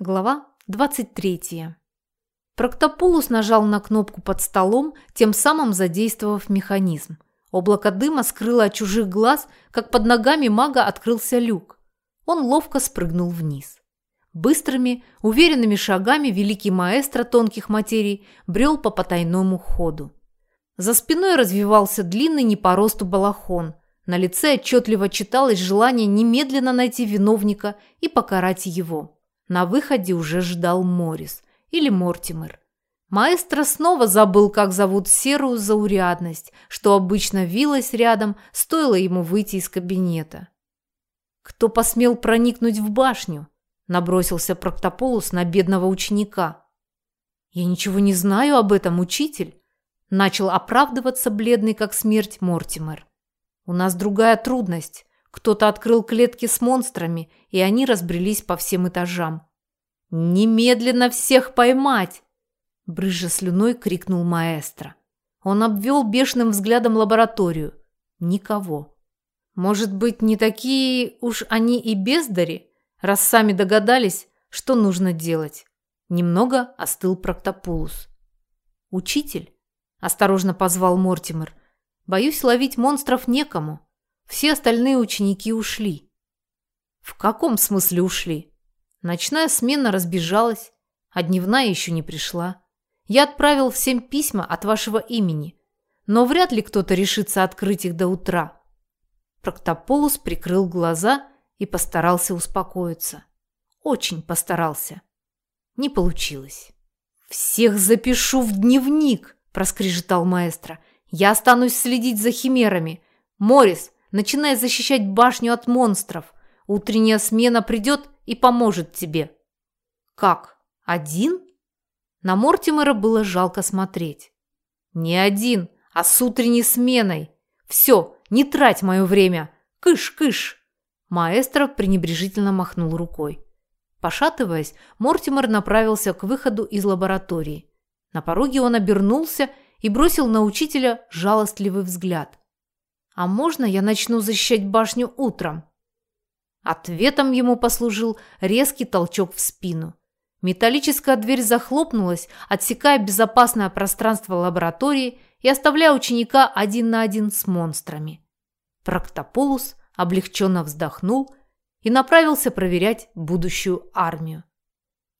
Глава 23. Проктопулус нажал на кнопку под столом, тем самым задействовав механизм. Облако дыма скрыло от чужих глаз, как под ногами мага открылся люк. Он ловко спрыгнул вниз. Быстрыми, уверенными шагами великий маэстро тонких материй брел по потайному ходу. За спиной развивался длинный не по росту балахон. На лице отчетливо читалось желание немедленно найти виновника и покарать его. На выходе уже ждал Морис или Мортимер. Маэстро снова забыл, как зовут серую заурядность, что обычно вилась рядом, стоило ему выйти из кабинета. «Кто посмел проникнуть в башню?» – набросился Проктополус на бедного ученика. «Я ничего не знаю об этом, учитель», – начал оправдываться бледный как смерть Мортимер. «У нас другая трудность. Кто-то открыл клетки с монстрами, и они разбрелись по всем этажам. «Немедленно всех поймать!» Брызжа слюной крикнул маэстро. Он обвел бешеным взглядом лабораторию. Никого. Может быть, не такие уж они и бездари, раз сами догадались, что нужно делать. Немного остыл Проктопулус. «Учитель?» – осторожно позвал Мортимер. «Боюсь, ловить монстров некому. Все остальные ученики ушли. В каком смысле ушли? Ночная смена разбежалась, а дневная еще не пришла. Я отправил всем письма от вашего имени, но вряд ли кто-то решится открыть их до утра. Проктополус прикрыл глаза и постарался успокоиться. Очень постарался. Не получилось. «Всех запишу в дневник!» – проскрежетал маэстро. «Я останусь следить за химерами. Морис, Начинай защищать башню от монстров. Утренняя смена придет и поможет тебе». «Как? Один?» На Мортимера было жалко смотреть. «Не один, а с утренней сменой. Все, не трать мое время. Кыш, кыш!» Маэстро пренебрежительно махнул рукой. Пошатываясь, Мортимер направился к выходу из лаборатории. На пороге он обернулся и бросил на учителя жалостливый взгляд. «А можно я начну защищать башню утром?» Ответом ему послужил резкий толчок в спину. Металлическая дверь захлопнулась, отсекая безопасное пространство лаборатории и оставляя ученика один на один с монстрами. Проктополус облегченно вздохнул и направился проверять будущую армию.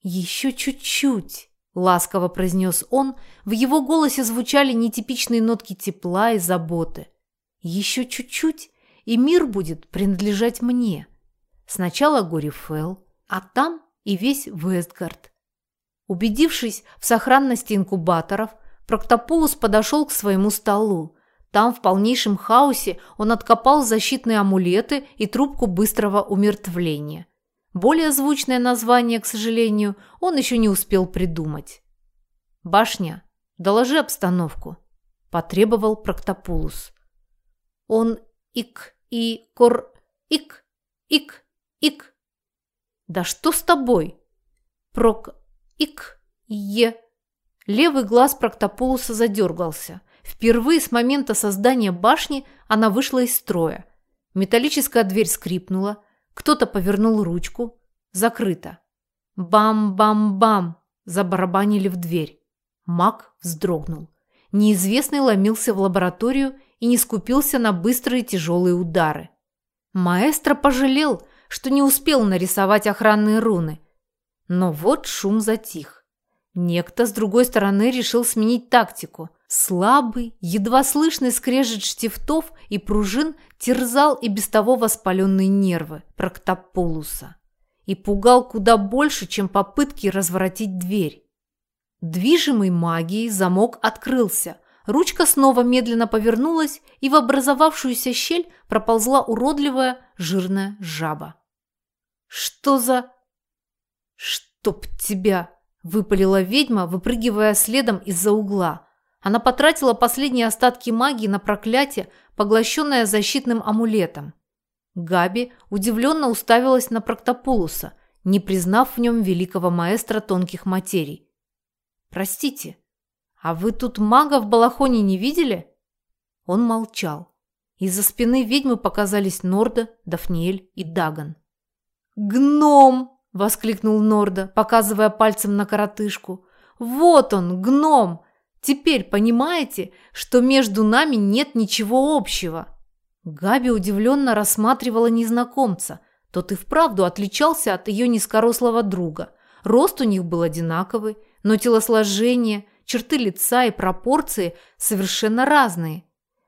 «Еще чуть-чуть», – ласково произнес он, в его голосе звучали нетипичные нотки тепла и заботы – еще чуть-чуть, и мир будет принадлежать мне. Сначала Горифел, а там и весь Вестгард. Убедившись в сохранности инкубаторов, Проктополус подошел к своему столу. Там в полнейшем хаосе он откопал защитные амулеты и трубку быстрого умертвления. Более звучное название, к сожалению, он еще не успел придумать. «Башня, доложи обстановку», – потребовал Проктопулус. Он ик и кор ик ик ик. Да что с тобой? Прок ик е. Левый глаз Проктополуса задергался. Впервые с момента создания башни она вышла из строя. Металлическая дверь скрипнула. Кто-то повернул ручку. Закрыто. Бам-бам-бам! Забарабанили в дверь. Маг вздрогнул. Неизвестный ломился в лабораторию и не скупился на быстрые тяжелые удары. Маэстро пожалел, что не успел нарисовать охранные руны. Но вот шум затих. Некто с другой стороны решил сменить тактику. Слабый, едва слышный скрежет штифтов и пружин терзал и без того воспаленные нервы Проктополуса и пугал куда больше, чем попытки разворотить дверь. Движимый магией замок открылся – Ручка снова медленно повернулась, и в образовавшуюся щель проползла уродливая жирная жаба. «Что за...» «Чтоб тебя!» – выпалила ведьма, выпрыгивая следом из-за угла. Она потратила последние остатки магии на проклятие, поглощенное защитным амулетом. Габи удивленно уставилась на Проктопулуса, не признав в нем великого маэстро тонких материй. «Простите», «А вы тут мага в балахоне не видели?» Он молчал. Из-за спины ведьмы показались Норда, Дафниэль и Даган. «Гном!» – воскликнул Норда, показывая пальцем на коротышку. «Вот он, гном! Теперь понимаете, что между нами нет ничего общего?» Габи удивленно рассматривала незнакомца. Тот и вправду отличался от ее низкорослого друга. Рост у них был одинаковый, но телосложение, черты лица и пропорции совершенно разные.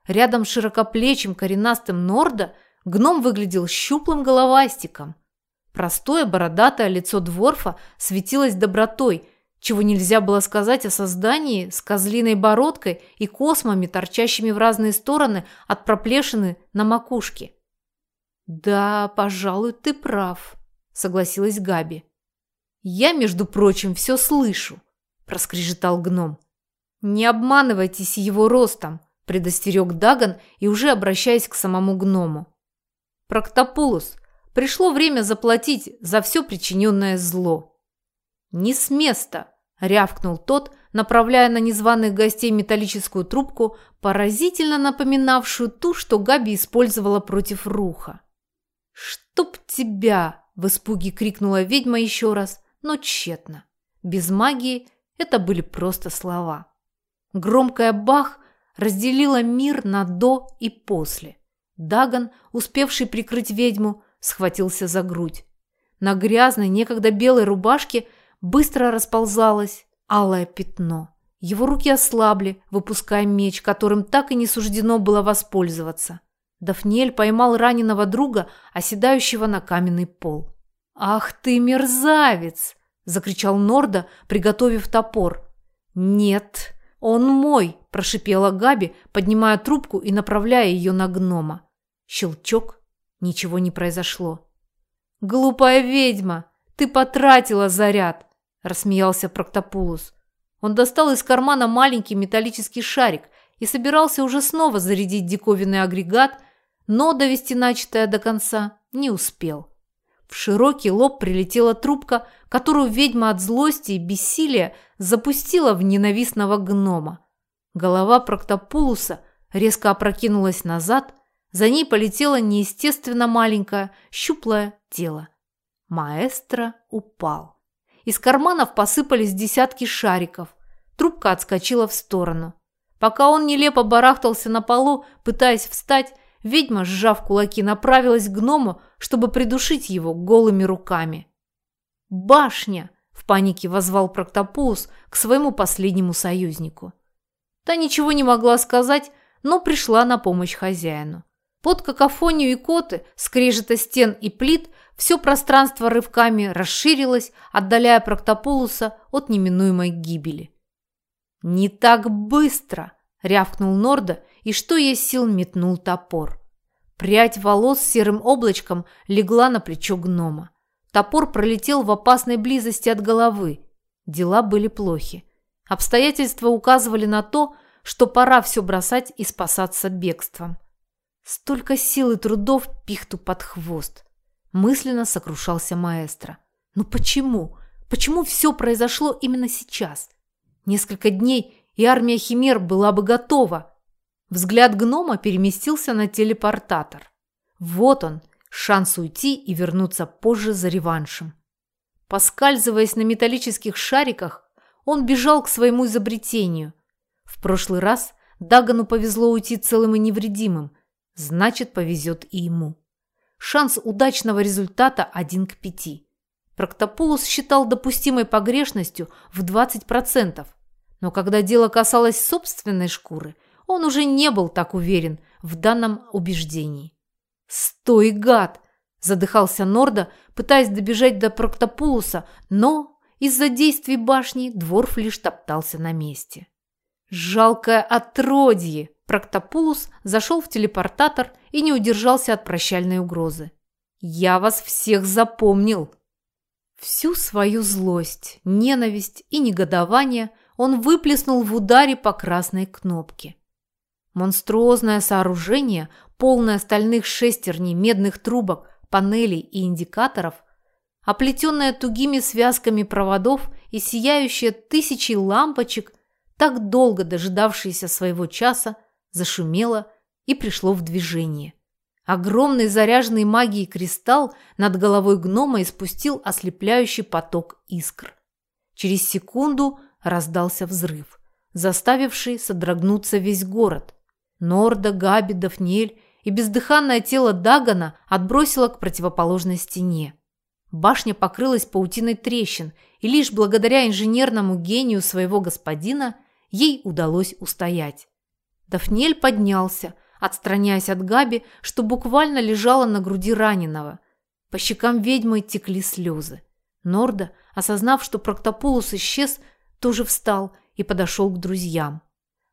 Рядом с широкоплечим коренастым Норда гном выглядел щуплым головастиком. Простое бородатое лицо Дворфа светилось добротой, чего нельзя было сказать о создании с козлиной бородкой и космами, торчащими в разные стороны от проплешины на макушке. «Да, пожалуй, ты прав», — согласилась Габи. «Я, между прочим, все слышу», – проскрежетал гном. «Не обманывайтесь его ростом», – предостерег Даган и уже обращаясь к самому гному. «Проктопулус, пришло время заплатить за все причиненное зло». «Не с места», – рявкнул тот, направляя на незваных гостей металлическую трубку, поразительно напоминавшую ту, что Габи использовала против Руха. «Чтоб тебя!» – в испуге крикнула ведьма еще раз – но тщетно. Без магии это были просто слова. Громкая «бах» разделила мир на «до» и «после». Даган, успевший прикрыть ведьму, схватился за грудь. На грязной, некогда белой рубашке быстро расползалось алое пятно. Его руки ослабли, выпуская меч, которым так и не суждено было воспользоваться. Дафниэль поймал раненого друга, оседающего на каменный пол. «Ах ты, мерзавец!» – закричал Норда, приготовив топор. «Нет, он мой!» – прошипела Габи, поднимая трубку и направляя ее на гнома. Щелчок. Ничего не произошло. «Глупая ведьма! Ты потратила заряд!» – рассмеялся Проктопулус. Он достал из кармана маленький металлический шарик и собирался уже снова зарядить диковинный агрегат, но довести начатое до конца не успел. В широкий лоб прилетела трубка, которую ведьма от злости и бессилия запустила в ненавистного гнома. Голова Проктопулуса резко опрокинулась назад, за ней полетело неестественно маленькое, щуплое тело. Маэстро упал. Из карманов посыпались десятки шариков. Трубка отскочила в сторону. Пока он нелепо барахтался на полу, пытаясь встать, Ведьма, сжав кулаки, направилась к гному, чтобы придушить его голыми руками. «Башня!» – в панике возвал Проктопоус к своему последнему союзнику. Та ничего не могла сказать, но пришла на помощь хозяину. Под какофонию и коты, скрежета стен и плит, все пространство рывками расширилось, отдаляя Проктополуса от неминуемой гибели. «Не так быстро!» – рявкнул Норда и что есть сил метнул топор. Прядь волос серым облачком легла на плечо гнома. Топор пролетел в опасной близости от головы. Дела были плохи. Обстоятельства указывали на то, что пора все бросать и спасаться бегством. Столько сил и трудов пихту под хвост. Мысленно сокрушался маэстро. Но «Ну почему? Почему все произошло именно сейчас? Несколько дней, и армия химер была бы готова. Взгляд гнома переместился на телепортатор. Вот он, шанс уйти и вернуться позже за реваншем. Поскальзываясь на металлических шариках, он бежал к своему изобретению. В прошлый раз Дагану повезло уйти целым и невредимым, значит, повезет и ему. Шанс удачного результата один к пяти. Проктопулус считал допустимой погрешностью в 20%, но когда дело касалось собственной шкуры – он уже не был так уверен в данном убеждении. «Стой, гад!» – задыхался Норда, пытаясь добежать до Проктопулуса, но из-за действий башни Дворф лишь топтался на месте. «Жалкое отродье!» Проктопулус зашел в телепортатор и не удержался от прощальной угрозы. «Я вас всех запомнил!» Всю свою злость, ненависть и негодование он выплеснул в ударе по красной кнопке. Монструозное сооружение, полное стальных шестерней, медных трубок, панелей и индикаторов, оплетенное тугими связками проводов и сияющее тысячей лампочек, так долго дожидавшееся своего часа, зашумело и пришло в движение. Огромный заряженный магией кристалл над головой гнома испустил ослепляющий поток искр. Через секунду раздался взрыв, заставивший содрогнуться весь город. Норда, Габи, Дафниэль и бездыханное тело Дагана отбросило к противоположной стене. Башня покрылась паутиной трещин, и лишь благодаря инженерному гению своего господина ей удалось устоять. Дафниэль поднялся, отстраняясь от Габи, что буквально лежала на груди раненого. По щекам ведьмы текли слезы. Норда, осознав, что Проктополус исчез, тоже встал и подошел к друзьям.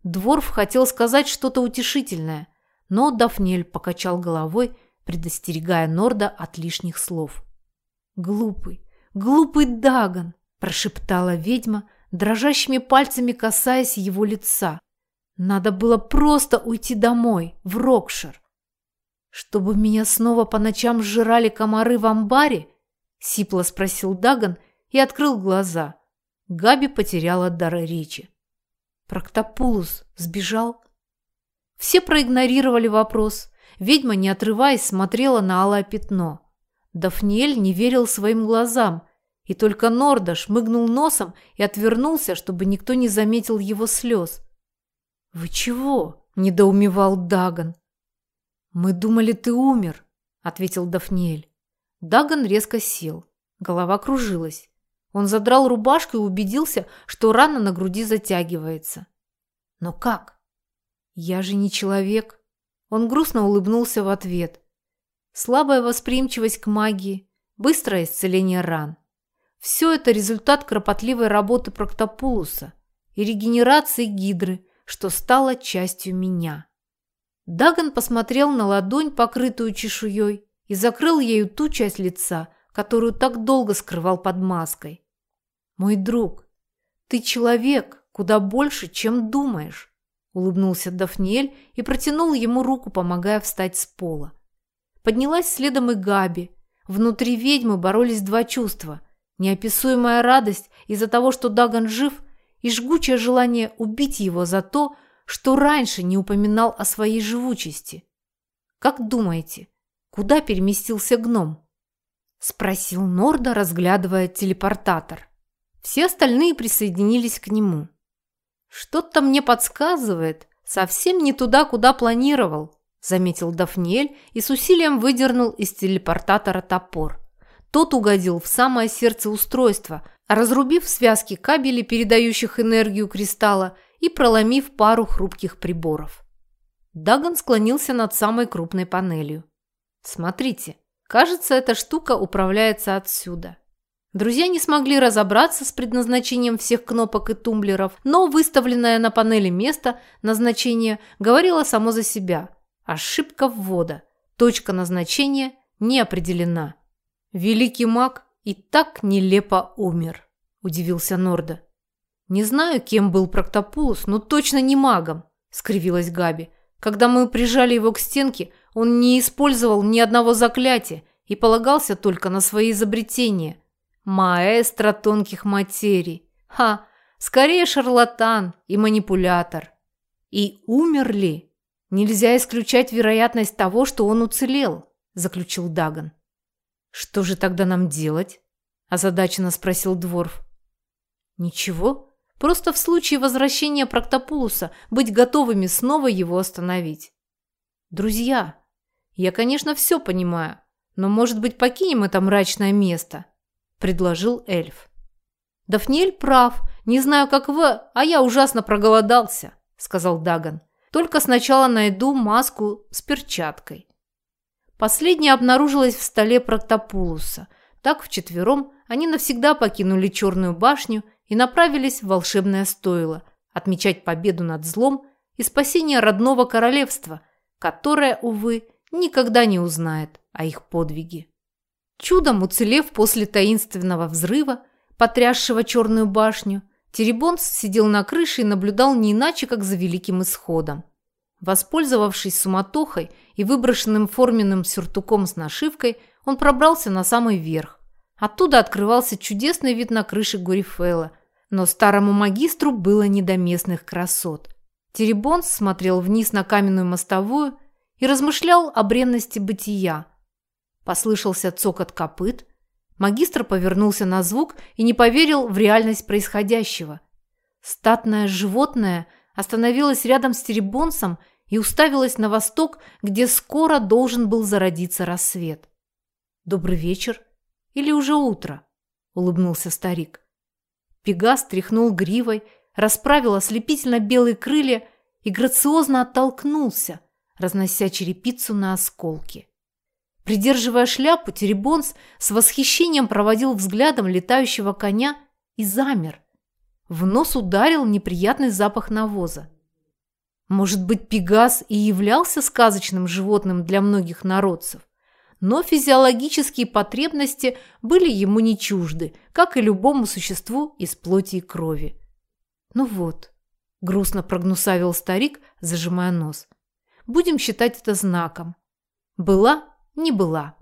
Дворф хотел сказать что-то утешительное, но Дафнель покачал головой, предостерегая Норда от лишних слов. «Глупый, глупый Даган!» – прошептала ведьма, дрожащими пальцами касаясь его лица. «Надо было просто уйти домой, в Рокшир. Чтобы меня снова по ночам сжирали комары в амбаре?» – сипло спросил Даган и открыл глаза. Габи потеряла дар речи. Проктопулус сбежал. Все проигнорировали вопрос. Ведьма, не отрываясь, смотрела на алое пятно. Дафниэль не верил своим глазам, и только Норда шмыгнул носом и отвернулся, чтобы никто не заметил его слез. «Вы чего?» – недоумевал Даган. «Мы думали, ты умер», – ответил Дафниэль. Даган резко сел. Голова кружилась. Он задрал рубашку и убедился, что рана на груди затягивается. «Но как?» «Я же не человек». Он грустно улыбнулся в ответ. Слабая восприимчивость к магии, быстрое исцеление ран. Все это результат кропотливой работы Проктопулуса и регенерации гидры, что стало частью меня. Даган посмотрел на ладонь, покрытую чешуей, и закрыл ею ту часть лица, которую так долго скрывал под маской. «Мой друг, ты человек куда больше, чем думаешь», улыбнулся Дафниэль и протянул ему руку, помогая встать с пола. Поднялась следом и Габи. Внутри ведьмы боролись два чувства – неописуемая радость из-за того, что Даган жив, и жгучее желание убить его за то, что раньше не упоминал о своей живучести. «Как думаете, куда переместился гном?» – спросил Норда, разглядывая телепортатор. Все остальные присоединились к нему. «Что-то мне подсказывает, совсем не туда, куда планировал», заметил Дафниэль и с усилием выдернул из телепортатора топор. Тот угодил в самое сердце устройства, разрубив связки кабелей, передающих энергию кристалла, и проломив пару хрупких приборов. Даган склонился над самой крупной панелью. «Смотрите, кажется, эта штука управляется отсюда». Друзья не смогли разобраться с предназначением всех кнопок и тумблеров, но выставленное на панели место назначения говорило само за себя – Ошибка ввода. Точка назначения не определена. Великий маг и так нелепо умер, удивился Норда. Не знаю, кем был Проктопулус, но точно не магом, скривилась Габи. Когда мы прижали его к стенке, он не использовал ни одного заклятия и полагался только на свои изобретения. Маэстро тонких материй. Ха, скорее шарлатан и манипулятор. И умер ли? «Нельзя исключать вероятность того, что он уцелел», – заключил Даган. «Что же тогда нам делать?» – озадаченно спросил Дворф. «Ничего, просто в случае возвращения Проктопулуса быть готовыми снова его остановить. Друзья, я, конечно, все понимаю, но, может быть, покинем это мрачное место?» – предложил эльф. «Дафниэль прав, не знаю, как вы, а я ужасно проголодался», – сказал Даган. Только сначала найду маску с перчаткой. Последняя обнаружилась в столе Проктопулуса. Так вчетвером они навсегда покинули Черную башню и направились в волшебное стойло отмечать победу над злом и спасение родного королевства, которое, увы, никогда не узнает о их подвиге. Чудом уцелев после таинственного взрыва, потрясшего Черную башню, Теребонс сидел на крыше и наблюдал не иначе, как за великим исходом. Воспользовавшись суматохой и выброшенным форменным сюртуком с нашивкой, он пробрался на самый верх. Оттуда открывался чудесный вид на крыше Гурифела, но старому магистру было не до местных красот. Теребонс смотрел вниз на каменную мостовую и размышлял о бренности бытия. Послышался цокот копыт. Магистр повернулся на звук и не поверил в реальность происходящего. Статное животное остановилось рядом с Теребонсом и уставилось на восток, где скоро должен был зародиться рассвет. «Добрый вечер. Или уже утро?» – улыбнулся старик. Пегас тряхнул гривой, расправил ослепительно белые крылья и грациозно оттолкнулся, разнося черепицу на осколки. Придерживая шляпу, Теребонс с восхищением проводил взглядом летающего коня и замер. В нос ударил неприятный запах навоза. Может быть, Пегас и являлся сказочным животным для многих народцев, но физиологические потребности были ему не чужды, как и любому существу из плоти и крови. «Ну вот», – грустно прогнусавил старик, зажимая нос, – «будем считать это знаком. Была, не была».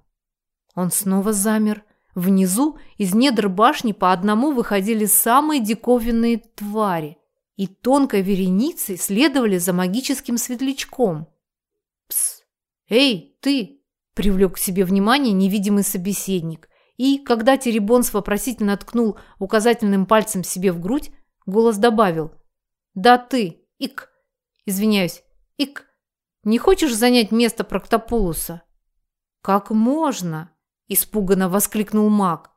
Он снова замер. Внизу из недр башни по одному выходили самые диковинные твари – и тонкой вереницей следовали за магическим светлячком. «Пс! Эй, ты!» – привлек к себе внимание невидимый собеседник. И, когда Теребонс вопросительно ткнул указательным пальцем себе в грудь, голос добавил. «Да ты, Ик! Извиняюсь, Ик! Не хочешь занять место Проктопулуса?» «Как можно?» – испуганно воскликнул маг.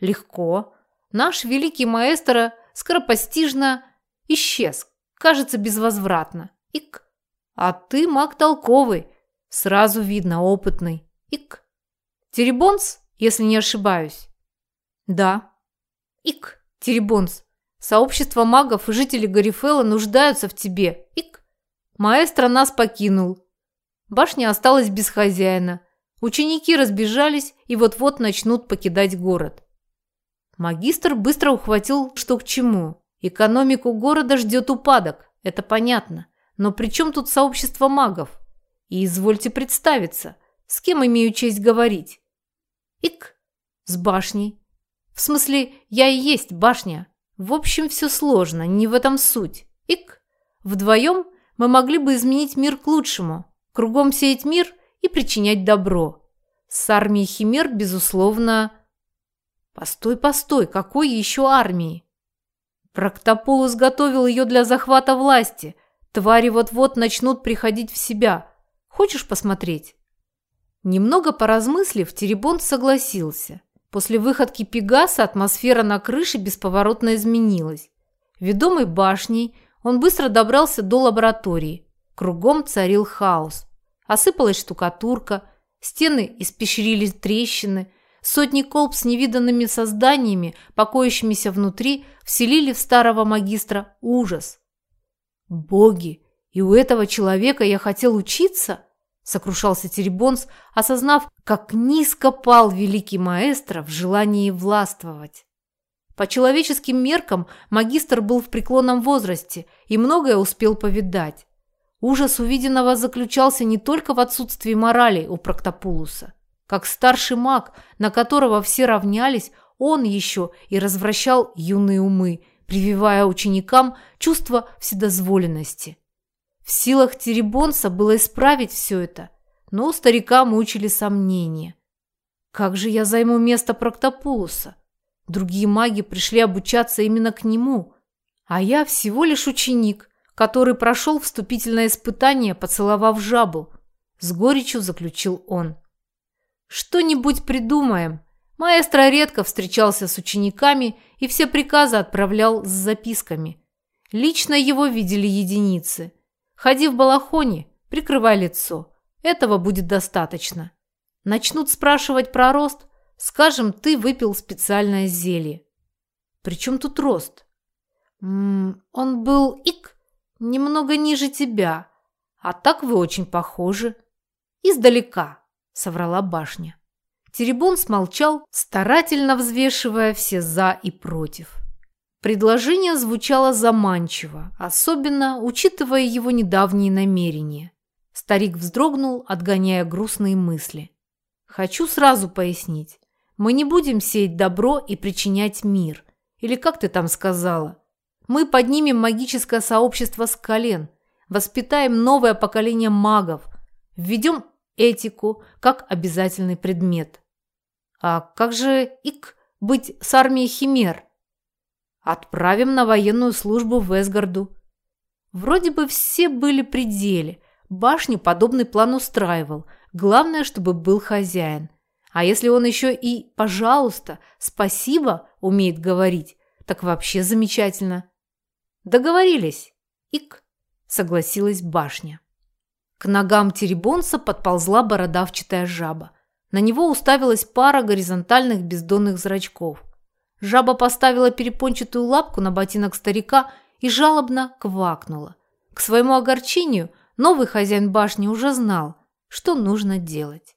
«Легко. Наш великий маэстро скоропостижно Исчез. Кажется, безвозвратно. Ик. А ты маг толковый. Сразу видно, опытный. Ик. Теребонс, если не ошибаюсь. Да. Ик. Теребонс. Сообщество магов и жители Гарифела нуждаются в тебе. Ик. Маэстро нас покинул. Башня осталась без хозяина. Ученики разбежались и вот-вот начнут покидать город. Магистр быстро ухватил, что к чему. Экономику города ждет упадок, это понятно. Но при чем тут сообщество магов? И извольте представиться, с кем имею честь говорить? Ик, с башней. В смысле, я и есть башня. В общем, все сложно, не в этом суть. Ик, вдвоем мы могли бы изменить мир к лучшему, кругом сеять мир и причинять добро. С армией химер, безусловно... Постой, постой, какой еще армии? Проктополус готовил ее для захвата власти. Твари вот-вот начнут приходить в себя. Хочешь посмотреть?» Немного поразмыслив, Теребонт согласился. После выходки Пегаса атмосфера на крыше бесповоротно изменилась. Ведомый башней, он быстро добрался до лаборатории. Кругом царил хаос. Осыпалась штукатурка, стены испещрились трещины – Сотни колб с невиданными созданиями, покоящимися внутри, вселили в старого магистра ужас. «Боги! И у этого человека я хотел учиться?» – сокрушался Теребонс, осознав, как низко пал великий маэстро в желании властвовать. По человеческим меркам магистр был в преклонном возрасте и многое успел повидать. Ужас увиденного заключался не только в отсутствии морали у Проктопулуса – как старший маг, на которого все равнялись, он еще и развращал юные умы, прививая ученикам чувство вседозволенности. Силах Теребонса было исправить все это, но старика мучили сомнения. Как же я займу место Проктопулуса? Другие маги пришли обучаться именно к нему, а я всего лишь ученик, который прошел вступительное испытание, поцеловав жабу. С горечью заключил он. Что-нибудь придумаем. Маэстро редко встречался с учениками и все приказы отправлял с записками. Лично его видели единицы. Ходи в балахоне, прикрывай лицо. Этого будет достаточно. Начнут спрашивать про рост, скажем, ты выпил специальное зелье. Причем тут рост? М -м, он был ик, немного ниже тебя, а так вы очень похожи. Издалека. – соврала башня. Теребон смолчал, старательно взвешивая все «за» и «против». Предложение звучало заманчиво, особенно учитывая его недавние намерения. Старик вздрогнул, отгоняя грустные мысли. «Хочу сразу пояснить. Мы не будем сеять добро и причинять мир. Или как ты там сказала? Мы поднимем магическое сообщество с колен, воспитаем новое поколение магов, Введем этику как обязательный предмет. А как же ик быть с армией химер? Отправим на военную службу в Эсгарду. Вроде бы все были при деле. Башню подобный план устраивал. Главное, чтобы был хозяин. А если он еще и «пожалуйста», «спасибо» умеет говорить, так вообще замечательно. Договорились. Ик, согласилась башня. К ногам Теребонса подползла бородавчатая жаба. На него уставилась пара горизонтальных бездонных зрачков. Жаба поставила перепончатую лапку на ботинок старика и жалобно квакнула. К своему огорчению новый хозяин башни уже знал, что нужно делать.